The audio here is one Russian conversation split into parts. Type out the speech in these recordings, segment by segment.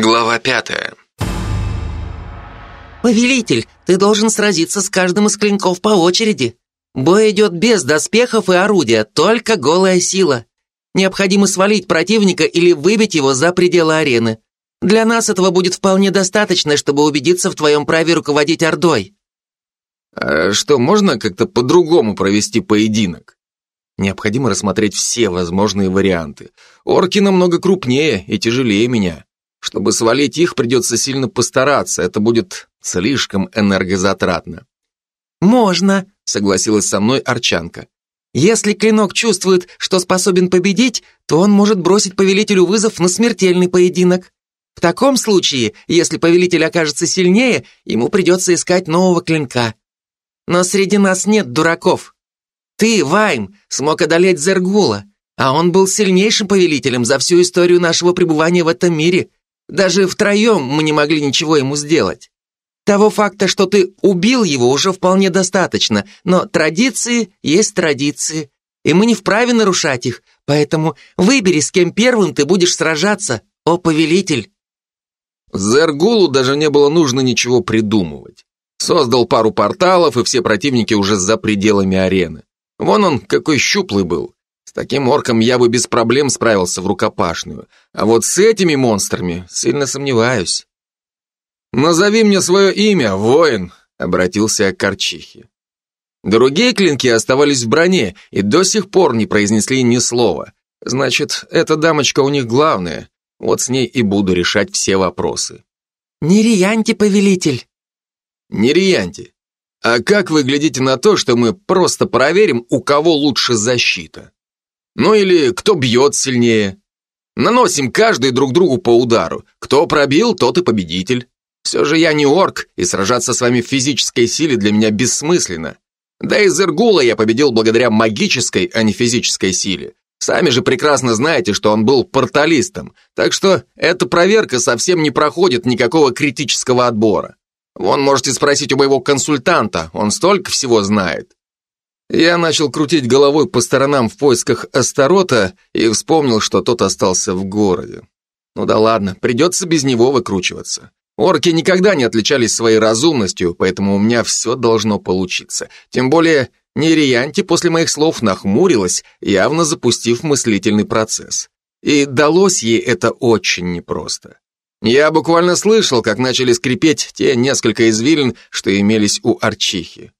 Глава пятая. «Повелитель, ты должен сразиться с каждым из клинков по очереди. Бой идет без доспехов и орудия, только голая сила. Необходимо свалить противника или выбить его за пределы арены. Для нас этого будет вполне достаточно, чтобы убедиться в твоем праве руководить Ордой». А что, можно как-то по-другому провести поединок? Необходимо рассмотреть все возможные варианты. Орки намного крупнее и тяжелее меня. Чтобы свалить их, придется сильно постараться, это будет слишком энергозатратно. «Можно», — согласилась со мной Арчанка. «Если клинок чувствует, что способен победить, то он может бросить повелителю вызов на смертельный поединок. В таком случае, если повелитель окажется сильнее, ему придется искать нового клинка. Но среди нас нет дураков. Ты, Вайм, смог одолеть Зергула, а он был сильнейшим повелителем за всю историю нашего пребывания в этом мире. Даже втроем мы не могли ничего ему сделать. Того факта, что ты убил его, уже вполне достаточно, но традиции есть традиции, и мы не вправе нарушать их, поэтому выбери, с кем первым ты будешь сражаться, о повелитель. Зергулу даже не было нужно ничего придумывать. Создал пару порталов, и все противники уже за пределами арены. Вон он, какой щуплый был. Таким орком я бы без проблем справился в рукопашную. А вот с этими монстрами сильно сомневаюсь. «Назови мне свое имя, воин», — обратился к Корчихе. Другие клинки оставались в броне и до сих пор не произнесли ни слова. Значит, эта дамочка у них главная. Вот с ней и буду решать все вопросы. «Нериянти, повелитель!» «Нериянти, а как вы глядите на то, что мы просто проверим, у кого лучше защита? Ну или кто бьет сильнее? Наносим каждый друг другу по удару. Кто пробил, тот и победитель. Все же я не орк, и сражаться с вами в физической силе для меня бессмысленно. Да и Зергула я победил благодаря магической, а не физической силе. Сами же прекрасно знаете, что он был порталистом, так что эта проверка совсем не проходит никакого критического отбора. Вон можете спросить у моего консультанта, он столько всего знает. Я начал крутить головой по сторонам в поисках Астарота и вспомнил, что тот остался в городе. Ну да ладно, придется без него выкручиваться. Орки никогда не отличались своей разумностью, поэтому у меня все должно получиться. Тем более Нериянти после моих слов нахмурилась, явно запустив мыслительный процесс. И далось ей это очень непросто. Я буквально слышал, как начали скрипеть те несколько извилин, что имелись у Арчихи.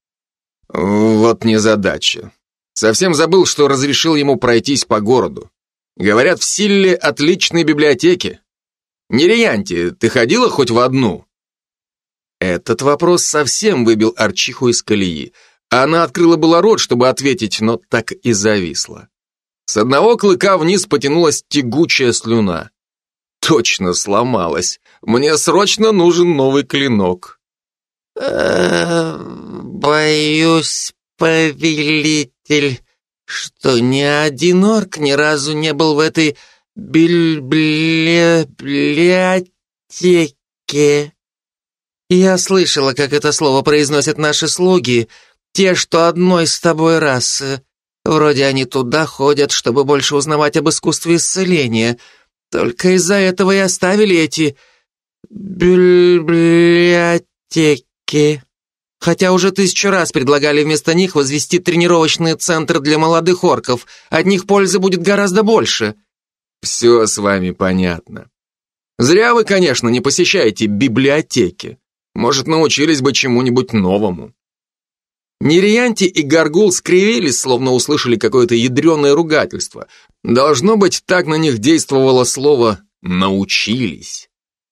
Вот незадача. Совсем забыл, что разрешил ему пройтись по городу. Говорят, в Силле отличные библиотеки. Нериянти, ты ходила хоть в одну? Этот вопрос совсем выбил Арчиху из колеи. Она открыла было рот, чтобы ответить, но так и зависла. С одного клыка вниз потянулась тягучая слюна. Точно сломалась. Мне срочно нужен новый клинок. Э, боюсь, повелитель, что ни один орк ни разу не был в этой библиотеке. Я слышала, как это слово произносят наши слуги, те, что одной с тобой расы. Вроде они туда ходят, чтобы больше узнавать об искусстве исцеления. Только из-за этого и оставили эти библиотеки. Хотя уже тысячу раз предлагали вместо них возвести тренировочный центр для молодых орков. От них пользы будет гораздо больше. Все с вами понятно. Зря вы, конечно, не посещаете библиотеки. Может, научились бы чему-нибудь новому. Нериянти и Гаргул скривились, словно услышали какое-то ядреное ругательство. Должно быть, так на них действовало слово «научились».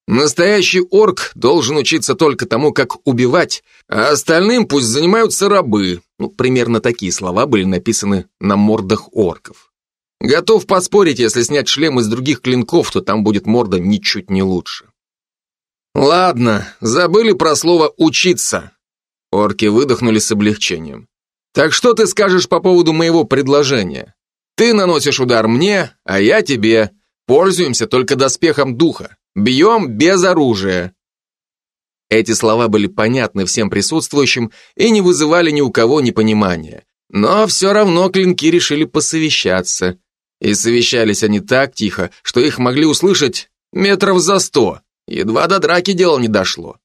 Настоящий орк должен учиться только тому, как убивать, а остальным пусть занимаются рабы. Ну, примерно такие слова были написаны на мордах орков. Готов поспорить, если снять шлем из других клинков, то там будет морда ничуть не лучше. Ладно, забыли про слово «учиться». Орки выдохнули с облегчением. Так что ты скажешь по поводу моего предложения? Ты наносишь удар мне, а я тебе. Пользуемся только доспехом духа. Бьем без оружия. Эти слова были понятны всем присутствующим и не вызывали ни у кого непонимания. Но все равно клинки решили посовещаться. И совещались они так тихо, что их могли услышать метров за сто. Едва до драки дело не дошло.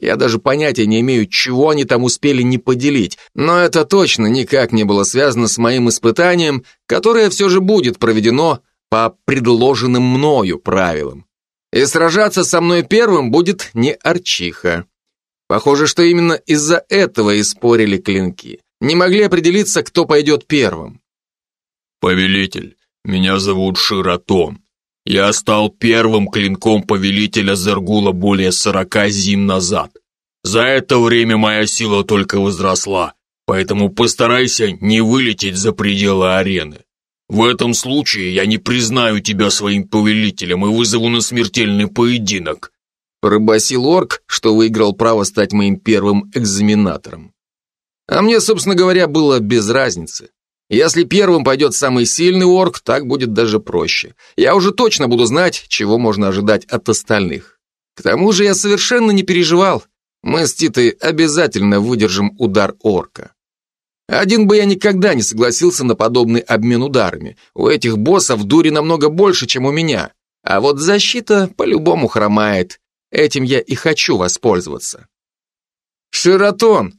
Я даже понятия не имею, чего они там успели не поделить, но это точно никак не было связано с моим испытанием, которое все же будет проведено по предложенным мною правилам. И сражаться со мной первым будет не Арчиха. Похоже, что именно из-за этого и спорили клинки. Не могли определиться, кто пойдет первым. «Повелитель, меня зовут Ширатон. Я стал первым клинком повелителя Зергула более сорока зим назад. За это время моя сила только возросла, поэтому постарайся не вылететь за пределы арены. В этом случае я не признаю тебя своим повелителем и вызову на смертельный поединок. Пробасил орк, что выиграл право стать моим первым экзаменатором. А мне, собственно говоря, было без разницы. Если первым пойдет самый сильный орк, так будет даже проще. Я уже точно буду знать, чего можно ожидать от остальных. К тому же я совершенно не переживал. Мы с Титой обязательно выдержим удар орка. Один бы я никогда не согласился на подобный обмен ударами. У этих боссов дури намного больше, чем у меня. А вот защита по-любому хромает. Этим я и хочу воспользоваться. Широтон,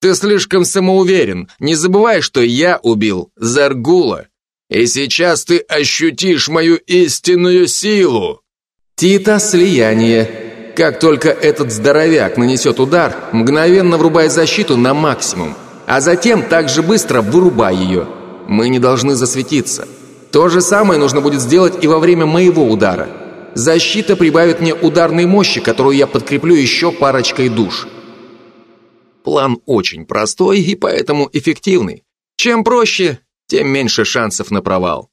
ты слишком самоуверен. Не забывай, что я убил Заргула. И сейчас ты ощутишь мою истинную силу. Тита слияние. Как только этот здоровяк нанесет удар, мгновенно врубай защиту на максимум, а затем также быстро вырубай ее. Мы не должны засветиться. То же самое нужно будет сделать и во время моего удара. Защита прибавит мне ударной мощи, которую я подкреплю еще парочкой душ. План очень простой и поэтому эффективный. Чем проще, тем меньше шансов на провал.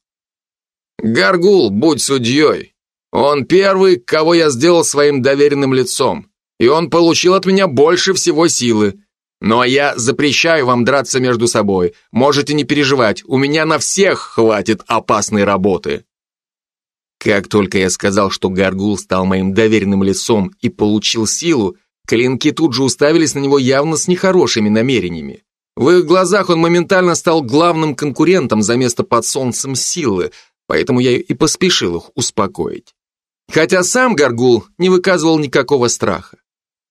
Гаргул, будь судьей. Он первый, кого я сделал своим доверенным лицом, и он получил от меня больше всего силы. Но я запрещаю вам драться между собой. Можете не переживать, у меня на всех хватит опасной работы. Как только я сказал, что Гаргул стал моим доверенным лицом и получил силу, Клинки тут же уставились на него явно с нехорошими намерениями. В их глазах он моментально стал главным конкурентом за место под солнцем силы, поэтому я и поспешил их успокоить. Хотя сам Гаргул не выказывал никакого страха.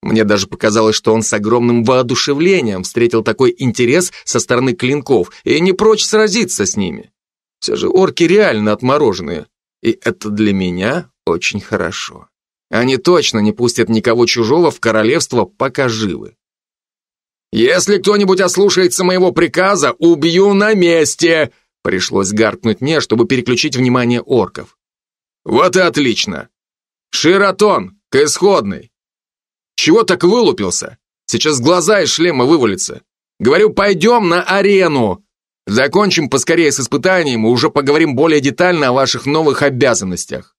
Мне даже показалось, что он с огромным воодушевлением встретил такой интерес со стороны клинков и не прочь сразиться с ними. Все же орки реально отмороженные, и это для меня очень хорошо. Они точно не пустят никого чужого в королевство, пока живы. «Если кто-нибудь ослушается моего приказа, убью на месте!» Пришлось гаркнуть мне, чтобы переключить внимание орков. «Вот и отлично! Широтон, к исходной! Чего так вылупился? Сейчас глаза из шлема вывалятся. Говорю, пойдем на арену! Закончим поскорее с испытанием и уже поговорим более детально о ваших новых обязанностях».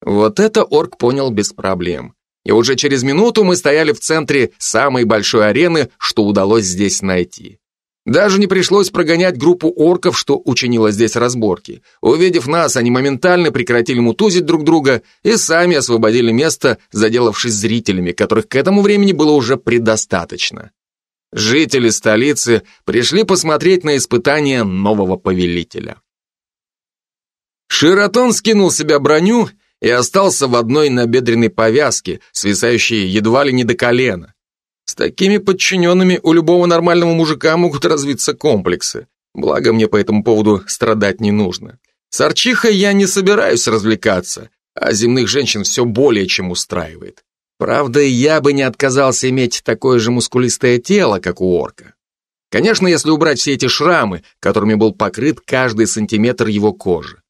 Вот это орк понял без проблем. И уже через минуту мы стояли в центре самой большой арены, что удалось здесь найти. Даже не пришлось прогонять группу орков, что учинила здесь разборки. Увидев нас, они моментально прекратили мутузить друг друга и сами освободили место, заделавшись зрителями, которых к этому времени было уже предостаточно. Жители столицы пришли посмотреть на испытания нового повелителя. Широтон скинул себя броню и остался в одной набедренной повязке, свисающей едва ли не до колена. С такими подчиненными у любого нормального мужика могут развиться комплексы. Благо мне по этому поводу страдать не нужно. С Арчихой я не собираюсь развлекаться, а земных женщин все более чем устраивает. Правда, я бы не отказался иметь такое же мускулистое тело, как у орка. Конечно, если убрать все эти шрамы, которыми был покрыт каждый сантиметр его кожи.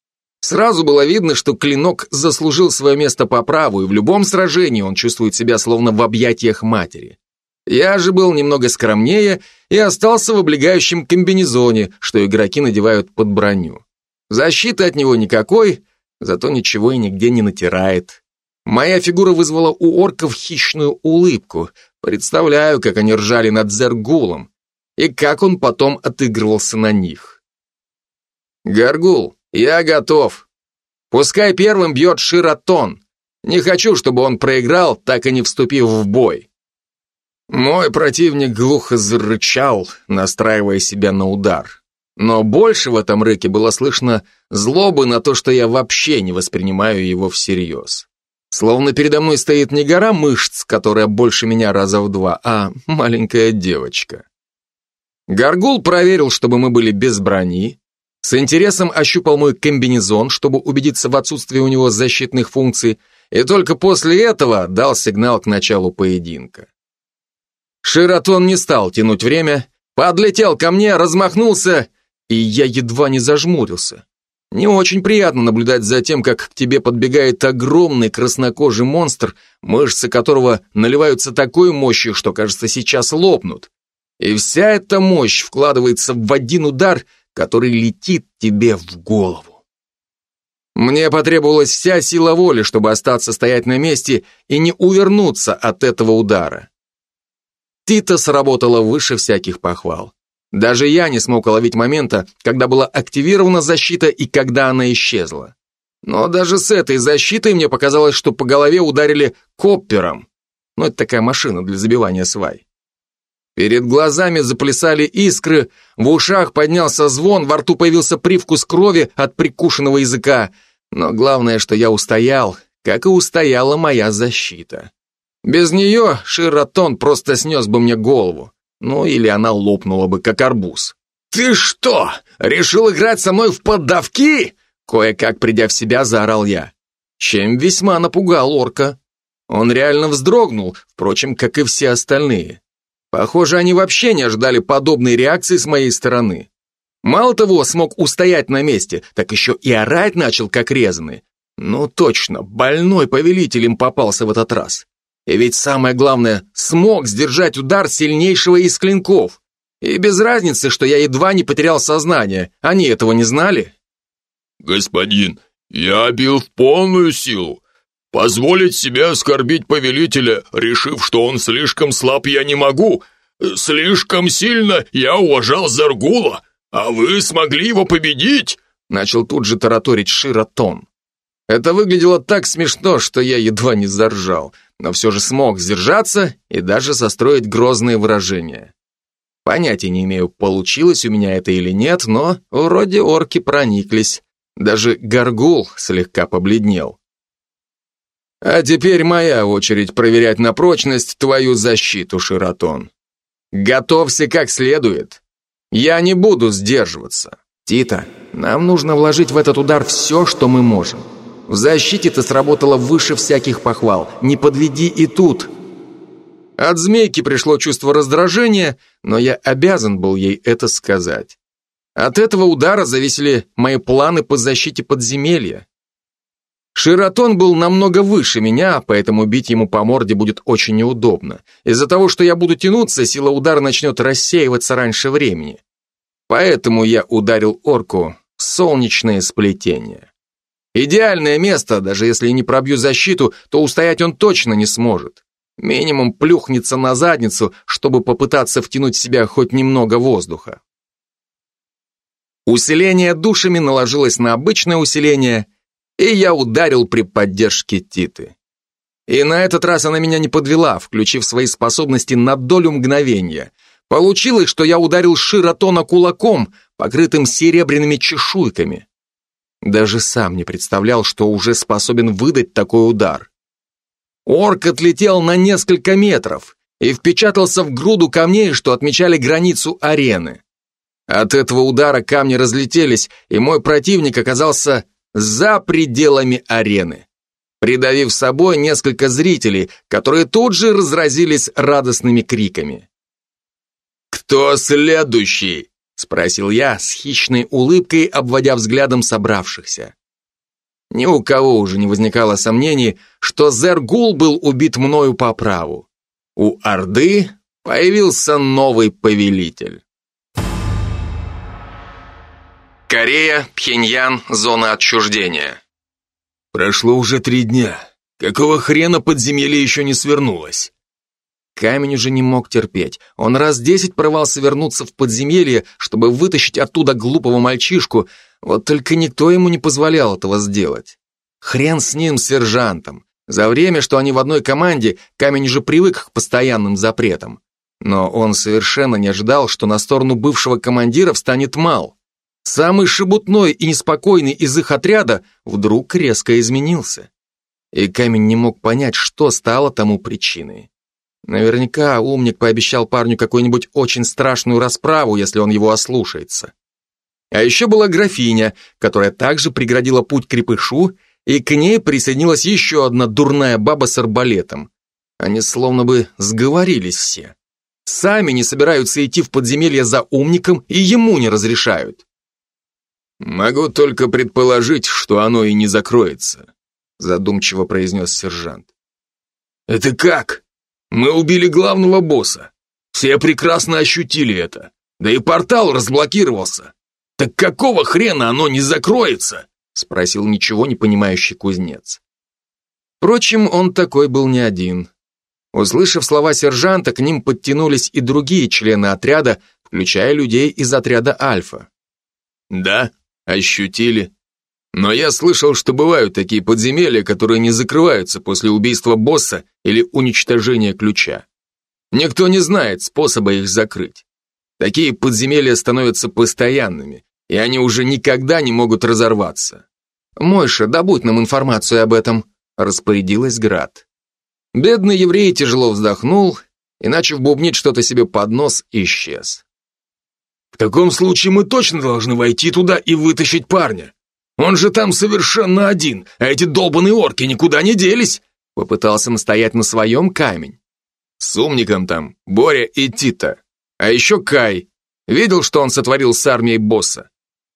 Сразу было видно, что клинок заслужил свое место по праву, и в любом сражении он чувствует себя словно в объятиях матери. Я же был немного скромнее и остался в облегающем комбинезоне, что игроки надевают под броню. Защиты от него никакой, зато ничего и нигде не натирает. Моя фигура вызвала у орков хищную улыбку. Представляю, как они ржали над Зергулом, и как он потом отыгрывался на них. «Гаргул, «Я готов. Пускай первым бьет Широтон. Не хочу, чтобы он проиграл, так и не вступив в бой». Мой противник глухо зарычал, настраивая себя на удар. Но больше в этом рыке было слышно злобы на то, что я вообще не воспринимаю его всерьез. Словно передо мной стоит не гора мышц, которая больше меня раза в два, а маленькая девочка. Гаргул проверил, чтобы мы были без брони, с интересом ощупал мой комбинезон, чтобы убедиться в отсутствии у него защитных функций, и только после этого дал сигнал к началу поединка. Ширатон не стал тянуть время, подлетел ко мне, размахнулся, и я едва не зажмурился. Не очень приятно наблюдать за тем, как к тебе подбегает огромный краснокожий монстр, мышцы которого наливаются такой мощью, что, кажется, сейчас лопнут. И вся эта мощь вкладывается в один удар, который летит тебе в голову. Мне потребовалась вся сила воли, чтобы остаться стоять на месте и не увернуться от этого удара. Тита сработала выше всяких похвал. Даже я не смог уловить момента, когда была активирована защита и когда она исчезла. Но даже с этой защитой мне показалось, что по голове ударили коппером. Ну, это такая машина для забивания свай. Перед глазами заплясали искры, в ушах поднялся звон, во рту появился привкус крови от прикушенного языка. Но главное, что я устоял, как и устояла моя защита. Без нее Ширатон просто снес бы мне голову. Ну, или она лопнула бы, как арбуз. «Ты что, решил играть со мной в поддавки?» Кое-как придя в себя, заорал я. Чем весьма напугал орка. Он реально вздрогнул, впрочем, как и все остальные. Похоже, они вообще не ожидали подобной реакции с моей стороны. Мало того, смог устоять на месте, так еще и орать начал, как резанный. Ну точно, больной повелитель им попался в этот раз. И ведь самое главное, смог сдержать удар сильнейшего из клинков. И без разницы, что я едва не потерял сознание. Они этого не знали? Господин, я бил в полную силу. Позволить себе оскорбить повелителя, решив, что он слишком слаб, я не могу. Слишком сильно я уважал Заргула, а вы смогли его победить? Начал тут же тараторить Ширатон. Это выглядело так смешно, что я едва не заржал но все же смог сдержаться и даже состроить грозные выражения. Понятия не имею, получилось у меня это или нет, но вроде орки прониклись. Даже горгул слегка побледнел. А теперь моя очередь проверять на прочность твою защиту, Ширатон. Готовься как следует. Я не буду сдерживаться. Тита, нам нужно вложить в этот удар все, что мы можем. В защите ты сработала выше всяких похвал. Не подведи и тут. От змейки пришло чувство раздражения, но я обязан был ей это сказать. От этого удара зависели мои планы по защите подземелья. Широтон был намного выше меня, поэтому бить ему по морде будет очень неудобно. Из-за того, что я буду тянуться, сила удара начнет рассеиваться раньше времени. Поэтому я ударил орку в солнечное сплетение. Идеальное место, даже если не пробью защиту, то устоять он точно не сможет. Минимум плюхнется на задницу, чтобы попытаться втянуть в себя хоть немного воздуха. Усиление душами наложилось на обычное усиление, и я ударил при поддержке Титы. И на этот раз она меня не подвела, включив свои способности на долю мгновения. Получилось, что я ударил Широтона кулаком, покрытым серебряными чешуйками. Даже сам не представлял, что уже способен выдать такой удар. Орк отлетел на несколько метров и впечатался в груду камней, что отмечали границу арены. От этого удара камни разлетелись, и мой противник оказался за пределами арены, придавив собой несколько зрителей, которые тут же разразились радостными криками. «Кто следующий?» Спросил я с хищной улыбкой, обводя взглядом собравшихся. Ни у кого уже не возникало сомнений, что Зергул был убит мною по праву. У Орды появился новый повелитель. Корея, Пхеньян, зона отчуждения. Прошло уже три дня. Какого хрена подземелье еще не свернулось? Камень уже не мог терпеть. Он раз десять порывался вернуться в подземелье, чтобы вытащить оттуда глупого мальчишку, вот только никто ему не позволял этого сделать. Хрен с ним, сержантом. За время, что они в одной команде, камень уже привык к постоянным запретам. Но он совершенно не ожидал, что на сторону бывшего командира встанет Мал. Самый шебутной и неспокойный из их отряда вдруг резко изменился. и камень не мог понять, что стало тому причиной. Наверняка умник пообещал парню какую-нибудь очень страшную расправу, если он его ослушается. А еще была графиня, которая также преградила путь крепышу, и к ней присоединилась еще одна дурная баба с арбалетом. Они словно бы сговорились все. Сами не собираются идти в подземелье за умником и ему не разрешают. «Могу только предположить, что оно и не закроется», задумчиво произнес сержант. «Это как?» Мы убили главного босса. Все прекрасно ощутили это. Да и портал разблокировался. Так какого хрена оно не закроется? Спросил ничего не понимающий кузнец. Впрочем, он такой был не один. Услышав слова сержанта, к ним подтянулись и другие члены отряда, включая людей из отряда Альфа. Да, ощутили. Но я слышал, что бывают такие подземелья, которые не закрываются после убийства босса или уничтожения ключа. Никто не знает способа их закрыть. Такие подземелья становятся постоянными, и они уже никогда не могут разорваться. «Мойша, добудь нам информацию об этом», — распорядилась Град. Бедный еврей тяжело вздохнул и, начав бубнить что-то себе под нос, исчез. «В таком случае мы точно должны войти туда и вытащить парня. Он же там совершенно один, а эти долбаные орки никуда не делись!» Попытался настоять на своем камень. С умником там Боря и Тита. А еще Кай. Видел, что он сотворил с армией босса?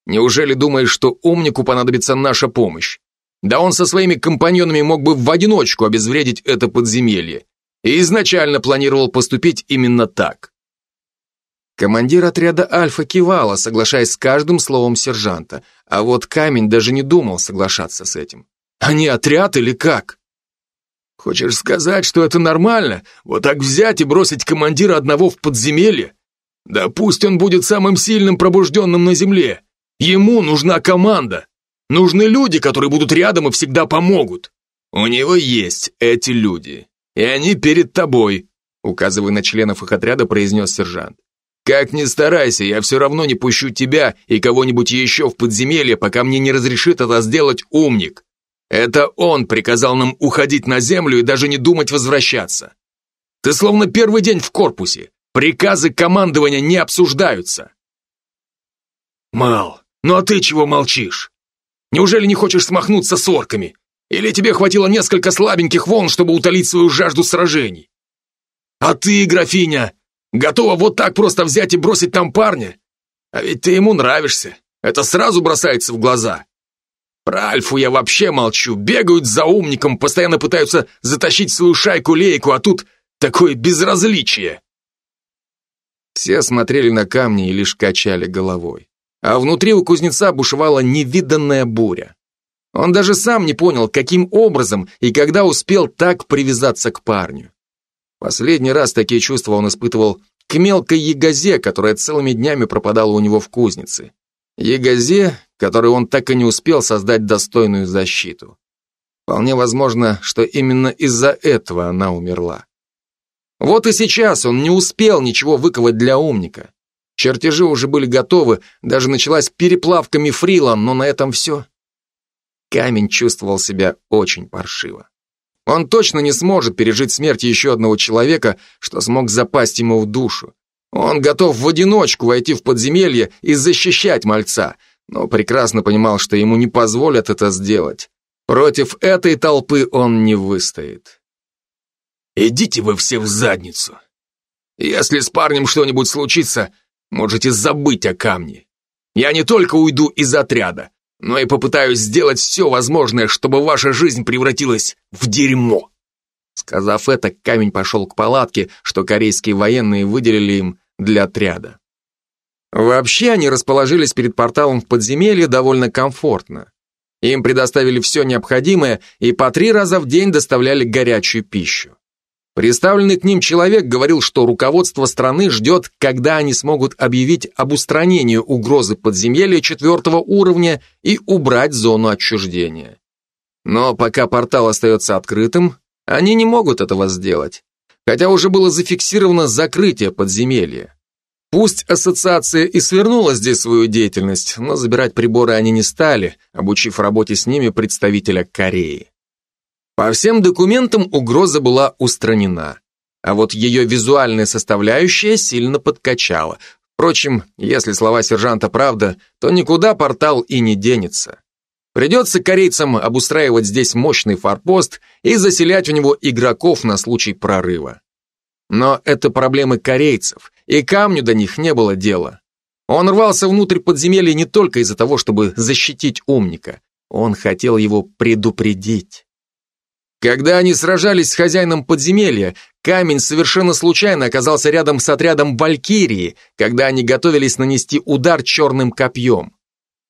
Неужели думаешь, что умнику понадобится наша помощь? Да он со своими компаньонами мог бы в одиночку обезвредить это подземелье. И изначально планировал поступить именно так. Командир отряда Альфа кивала, соглашаясь с каждым словом сержанта, а вот Камень даже не думал соглашаться с этим. Они отряд или как? Хочешь сказать, что это нормально? Вот так взять и бросить командира одного в подземелье? Да пусть он будет самым сильным пробужденным на земле. Ему нужна команда. Нужны люди, которые будут рядом и всегда помогут. У него есть эти люди. И они перед тобой, указывая на членов их отряда, произнес сержант. Как ни старайся, я все равно не пущу тебя и кого-нибудь еще в подземелье, пока мне не разрешит это сделать умник. Это он приказал нам уходить на землю и даже не думать возвращаться. Ты словно первый день в корпусе. Приказы командования не обсуждаются. Мал, ну а ты чего молчишь? Неужели не хочешь смахнуться с орками? Или тебе хватило несколько слабеньких волн, чтобы утолить свою жажду сражений? А ты, графиня, Готова вот так просто взять и бросить там парня? А ведь ты ему нравишься. Это сразу бросается в глаза. Про Альфу я вообще молчу. Бегают за умником, постоянно пытаются затащить свою шайку-лейку, а тут такое безразличие. Все смотрели на камни и лишь качали головой. А внутри у кузнеца бушевала невиданная буря. Он даже сам не понял, каким образом и когда успел так привязаться к парню. Последний раз такие чувства он испытывал к мелкой ягозе, которая целыми днями пропадала у него в кузнице. Ягозе, которой он так и не успел создать достойную защиту. Вполне возможно, что именно из-за этого она умерла. Вот и сейчас он не успел ничего выковать для умника. Чертежи уже были готовы, даже началась переплавка мифрила, но на этом все. Камень чувствовал себя очень паршиво. Он точно не сможет пережить смерть еще одного человека, что смог запасть ему в душу. Он готов в одиночку войти в подземелье и защищать мальца, но прекрасно понимал, что ему не позволят это сделать. Против этой толпы он не выстоит. «Идите вы все в задницу. Если с парнем что-нибудь случится, можете забыть о камне. Я не только уйду из отряда, но и попытаюсь сделать все возможное, чтобы ваша жизнь превратилась в дерьмо». Сказав это, камень пошел к палатке, что корейские военные выделили им для отряда. Вообще они расположились перед порталом в подземелье довольно комфортно. Им предоставили все необходимое и по три раза в день доставляли горячую пищу. Представленный к ним человек говорил, что руководство страны ждет, когда они смогут объявить об устранении угрозы подземелья четвертого уровня и убрать зону отчуждения. Но пока портал остается открытым, они не могут этого сделать, хотя уже было зафиксировано закрытие подземелья. Пусть ассоциация и свернула здесь свою деятельность, но забирать приборы они не стали, обучив работе с ними представителя Кореи. По всем документам угроза была устранена, а вот ее визуальная составляющая сильно подкачала. Впрочем, если слова сержанта правда, то никуда портал и не денется. Придется корейцам обустраивать здесь мощный форпост и заселять у него игроков на случай прорыва. Но это проблемы корейцев, и камню до них не было дела. Он рвался внутрь подземелья не только из-за того, чтобы защитить умника. Он хотел его предупредить. Когда они сражались с хозяином подземелья, камень совершенно случайно оказался рядом с отрядом Валькирии, когда они готовились нанести удар черным копьем.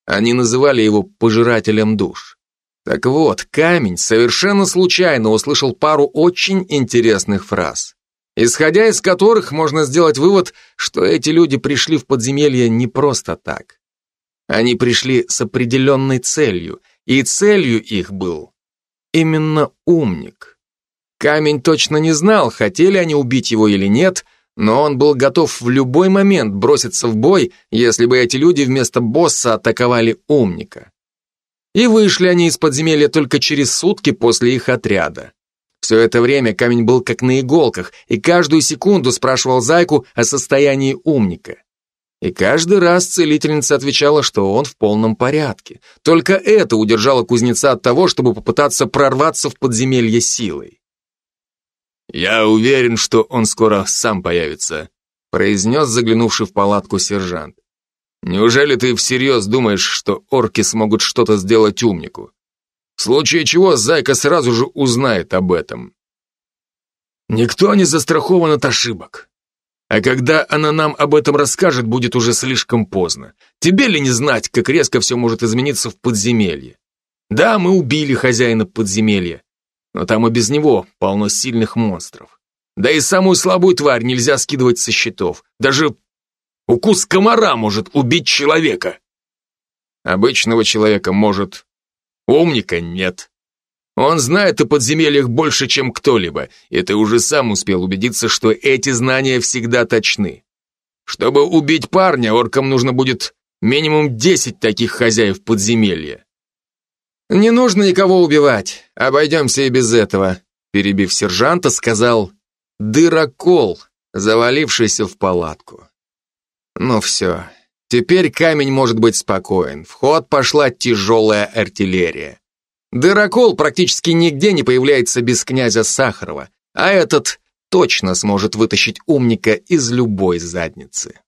Они называли его пожирателем душ. Так вот, камень совершенно случайно услышал пару очень интересных фраз исходя из которых можно сделать вывод, что эти люди пришли в подземелье не просто так. Они пришли с определенной целью, и целью их был именно умник. Камень точно не знал, хотели они убить его или нет, но он был готов в любой момент броситься в бой, если бы эти люди вместо босса атаковали умника. И вышли они из подземелья только через сутки после их отряда. Все это время камень был как на иголках, и каждую секунду спрашивал Зайку о состоянии умника. И каждый раз целительница отвечала, что он в полном порядке. Только это удержало кузнеца от того, чтобы попытаться прорваться в подземелье силой. «Я уверен, что он скоро сам появится», произнес заглянувший в палатку сержант. «Неужели ты всерьез думаешь, что орки смогут что-то сделать умнику? В случае чего Зайка сразу же узнает об этом. Никто не застрахован от ошибок. А когда она нам об этом расскажет, будет уже слишком поздно. Тебе ли не знать, как резко все может измениться в подземелье? Да, мы убили хозяина подземелья, но там и без него полно сильных монстров. Да и самую слабую тварь нельзя скидывать со счетов. Даже укус комара может убить человека. Обычного человека может Умника нет. Он знает о подземельях больше, чем кто-либо, и ты уже сам успел убедиться, что эти знания всегда точны. Чтобы убить парня, оркам нужно будет минимум 10 таких хозяев подземелья. «Не нужно никого убивать, обойдемся и без этого», перебив сержанта, сказал «дырокол», завалившийся в палатку. «Ну все, Теперь камень может быть спокоен. В ход пошла тяжелая артиллерия. Дырокол практически нигде не появляется без князя Сахарова, а этот точно сможет вытащить умника из любой задницы.